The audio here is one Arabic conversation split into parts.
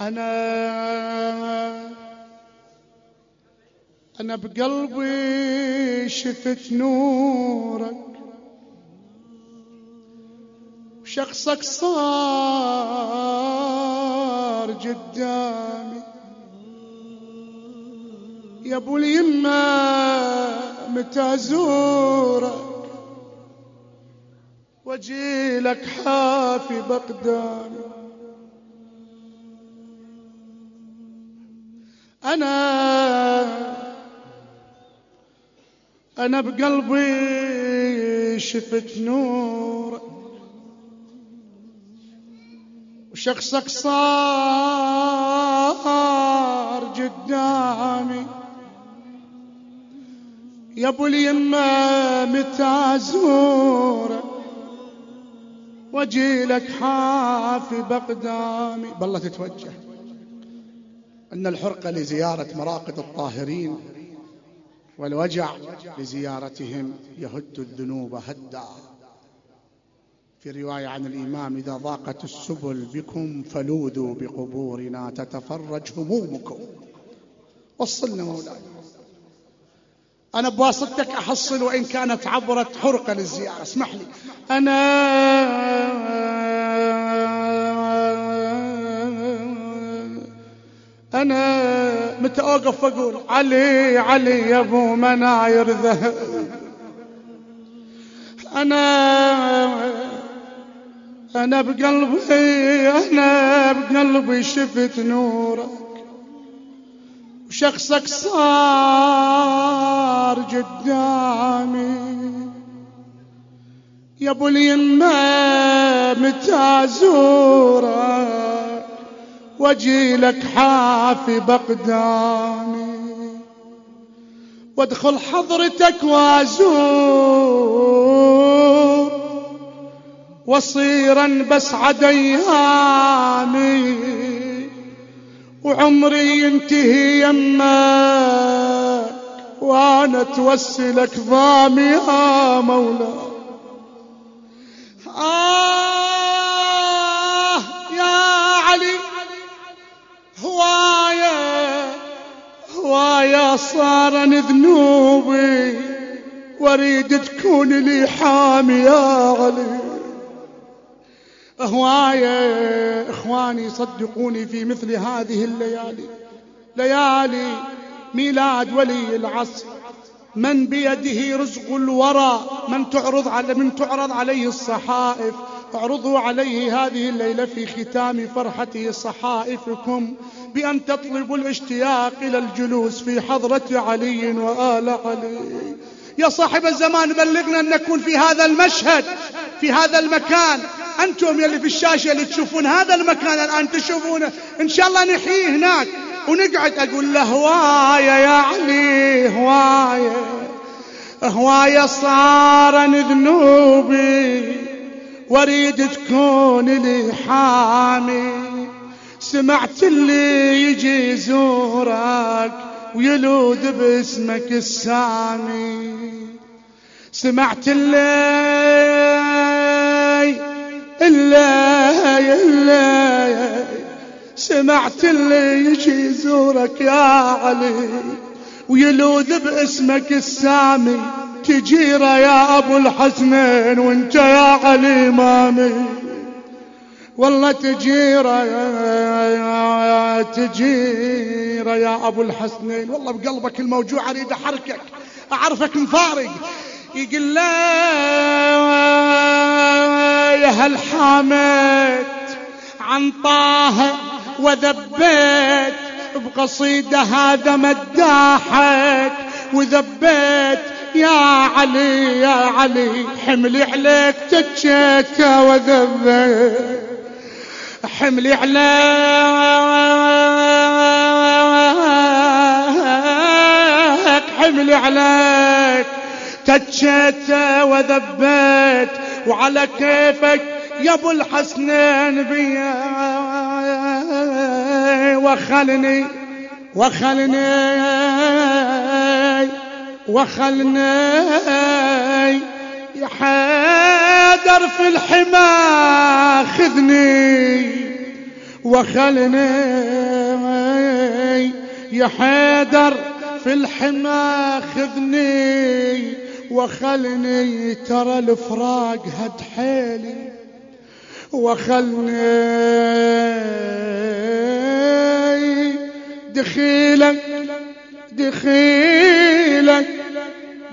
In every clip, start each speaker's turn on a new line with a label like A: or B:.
A: أنا أنا بقلبي شفت نورك وشخصك صار قدامي. يا أبو اليمة متى أزورك؟ واجي لك حافي بقدامي. أنا. أنا بقلبي شفت نورك وشخصك صار قدامي. يا أبو اليمة متى ازورك وأجي لك حافي بقدامي. بالله تتوجه. إن الحرقه لزيارة مراقد الطاهرين والوجع لزيارتهم يهد الذنوب هدا. في رواية عن الإمام إذا ضاقت السبل بكم فلوذوا بقبورنا تتفرج همومكم. وصلنا مولاي. أنا بواسطتك أحصل وإن كانت عبرة حرقة للزيارة. اسمح لي. أنا أنا متى أوقف أقول علي علي يا أبو مناير ذهب. أنا أنا بقلبي أنا بقلبي شفت نورك. وشخصك صار قدامي. يا أبو اليمه متى ازورك واجي لك حافي بقدامي وادخل حضرتك وازور وصيرا بس عد ايامي وعمري ينتهي يمك وأنا توسلك ضامي يا مولاي. آه صار ذنوبي وأريد تكون لي حامي يا علي. هوايا إخواني صدقوني في مثل هذه الليالي. ليالي ميلاد ولي العصر. من بيده رزق الورى من تعرض على من تعرض عليه الصحائف. اعرضوا عليه هذه الليلة في ختام فرحته صحائفكم بأن تطلبوا الاشتياق إلى الجلوس في حضرة علي وآل علي. يا صاحب الزمان بلغنا أن نكون في هذا المشهد في هذا المكان. أنتم يلي في الشاشة اللي تشوفون هذا المكان الآن تشوفونه إن شاء الله نحيي هناك ونقعد. أقول له هواية يا علي هواية هواية صار ذنوبي. واريد تكون لي حامي. سمعت اللي يجي يزورك ويلوذ باسمك السامي. سمعت اللي اللي اللي سمعت اللي يجي يزورك يا علي ويلوذ باسمك السامي. تجيره يا أبو الحسنين وانت يا علي مامي. والله تجيره يا تجيره يا أبو الحسنين. والله بقلبك الموجوع أريد أحركك أعرفك مفارق. يقول لا يا هل حامد عن طه وذبيت بقصيدة هذا مداحك وذبيت يا علي يا علي حملي عليك تجيت وذبيت حملي عليك حملي عليك تجيت وذبيت وعلى كيفك يا أبو الحسنين بيا وخلني وخلني وخلني يا حيدر في الحما خذني. وخلني يا حيدر في الحما خذني. وخلني ترى الفراق هد حيلي. وخلني دخيلك دخيلك.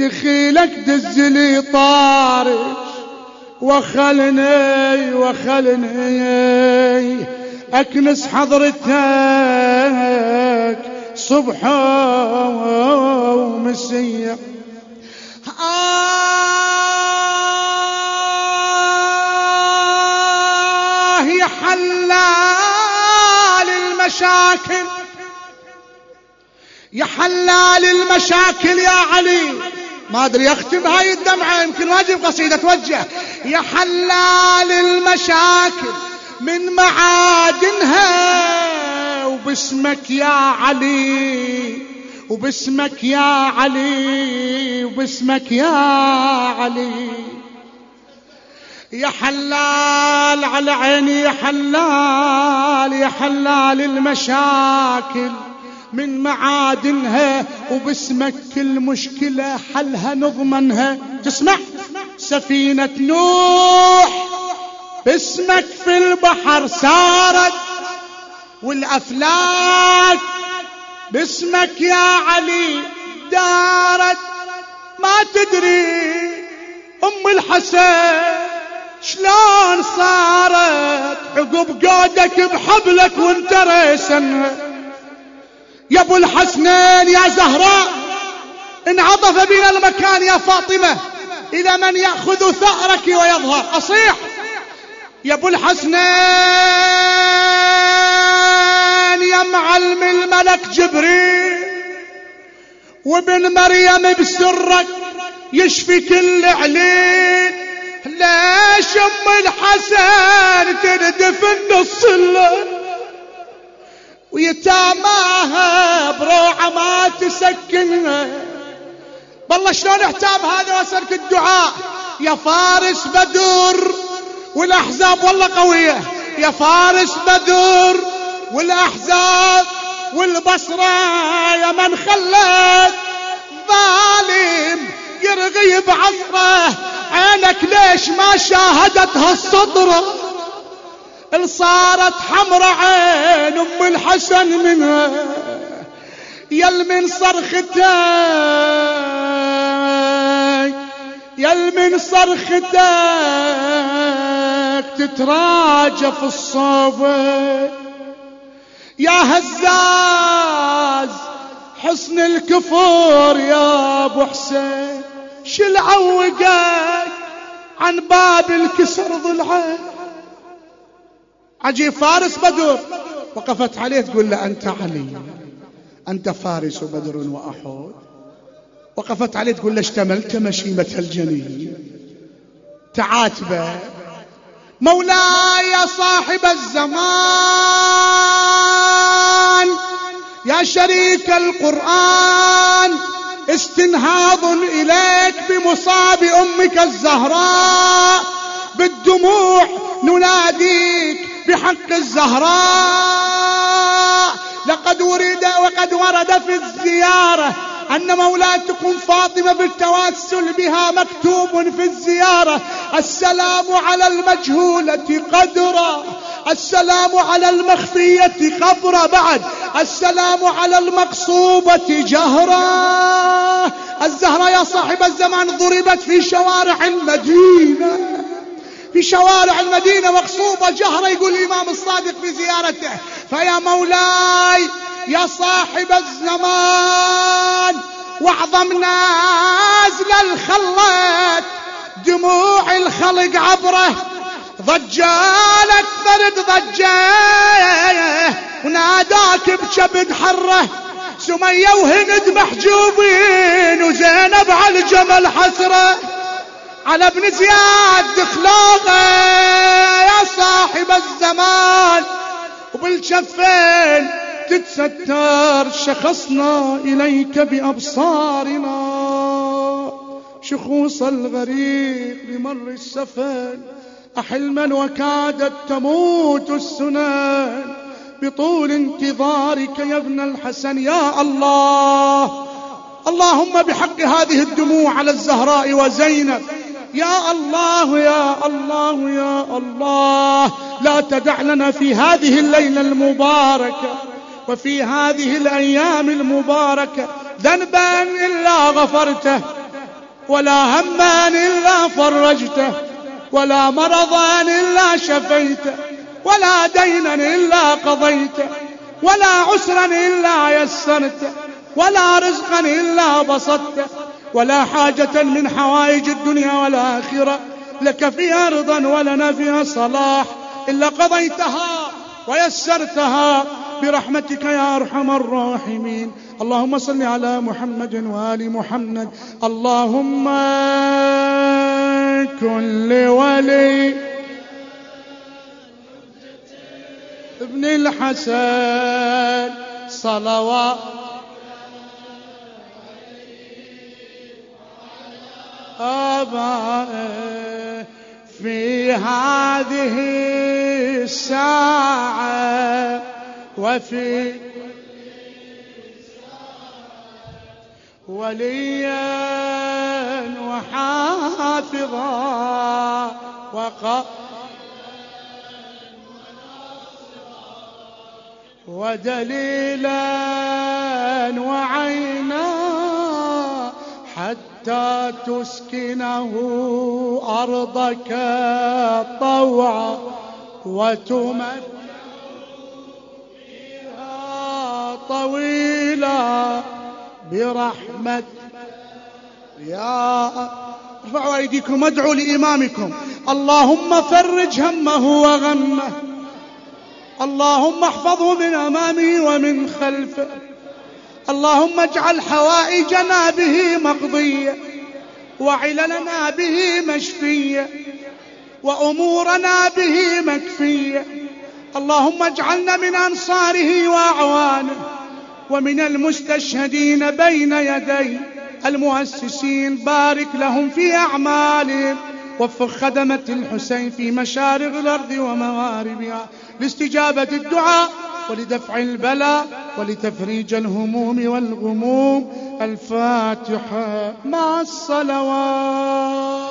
A: دخيلك دزلي طارش وخلني وخلني. أكنس حضرتك صبح ومسيح. آه يا حلال المشاكل. يا حلال المشاكل يا علي. ما أدري اختم هاي الدمعة يمكن واجب قصيدة. توجه. يا حلال المشاكل من معادنها وباسمك يا علي وباسمك يا علي وباسمك يا علي. يا حلال على عيني يا حلال يا حلال المشاكل. من معادنها وباسمك كل مشكلة حلها نضمنها. تسمع؟ سفينة نوح. باسمك في البحر سارت والأفلاك باسمك يا علي دارت. ما تدري أم الحسن شلون صارت؟ عقب قودك بحبلك وانت ريسن يا أبو الحسنين يا زهراء. انعطف بنا المكان يا فاطمة. إلى من يأخذ ثأرك ويظهر. أصيح. يا أبو الحسنين يا معلم الملك جبريل. وابن مريم بسرك يشفي كل عليل. ليش أم الحسن تردف النص ويتاماها بروعة ما تسكنها بالله شلون احتام هذا واسالك الدعاء؟ يا فارس بدر والأحزاب والله قوية. يا فارس بدر والأحزاب والبصرة يا من خلت. ظالم يرغي بعصره. عينك ليش ما شاهدت صارت حمرة عين أم الحسن منها يل من صرختك يل من صرختك تتراجف الصوبة يا هزاز حسن الكفور يا أبو حسين شل عوقك عن باب الكسر ضلعه عجيب فارس بدر. وقفت عليه تقول له أنت علي. أنت فارس بدر وأحد. وقفت عليه تقول له اشتملت مشيمة الجنين. تعاتبه مولاي صاحب الزمان يا شريك القرآن استنهاض إليك بمصاب أمك الزهراء. بالدموع نناديك بحق الزهراء. لقد ورد وقد ورد في الزيارة أن مولاتكم فاطمة بالتوسل بها مكتوب في الزيارة. السلام على المجهولة قدرا. السلام على المخفية خبرا بعد السلام على المقصوبة جهرا. الزهرة يا صاحب الزمان ضربت في شوارع المدينة في شوارع المدينة مقصوبة. جهرة يقول الإمام الصادق في زيارته فيا مولاي يا صاحب الزمان واعظم نازل الخلات دموع الخلق عبره ضجالك فرد ضجاه وناداك بكبد حره سمية وهند محجوبين وزينب على الجمل حسرة. على ابن زياد دخلاقه يا صاحب الزمان. وبالشفين تتستر شخصنا إليك بأبصارنا. شخوص الغريق بمر السفن أحلما وكادت تموت السنن. بطول انتظارك يا ابن الحسن يا الله. اللهم بحق هذه الدموع على الزهراء وزينب. يا الله يا الله يا الله. لا تدع لنا في هذه الليلة المباركة وفي هذه الأيام المباركة ذنبا إلا غفرته ولا هما إلا فرجته ولا مرضا إلا شفيته ولا دينا إلا قضيته ولا عسرا إلا يسرته ولا رزقا إلا بسطته. ولا حاجة من حوائج الدنيا والآخرة. لك فيها رضا ولنا فيها صلاح. إلا قضيتها ويسرتها. برحمتك يا أرحم الراحمين. اللهم صل على محمد وآل محمد. اللهم كن لولي ابن الحسن. صلوات آبائه في هذه الساعة وفي وليا وحافظا وقا ودليلا وعينا حتى تسكنه أرضك طوعا وتمتع فيها طويلا برحمة يا ارفعوا أيديكم ادعوا لإمامكم. اللهم فرج همه وغمه. اللهم احفظه من أمامه ومن خلفه. اللهم اجعل حوائجنا به مقضية وعللنا به مشفية وأمورنا به مكفية. اللهم اجعلنا من أنصاره وأعوانه ومن المستشهدين بين يدي المؤسسين بارك لهم في أعمالهم. وفق خدمة الحسين في مشارق الأرض ومغاربها لاستجابة الدعاء ولدفع البلاء ولتفريج الهموم والغموم. الفاتحة مع الصلوات.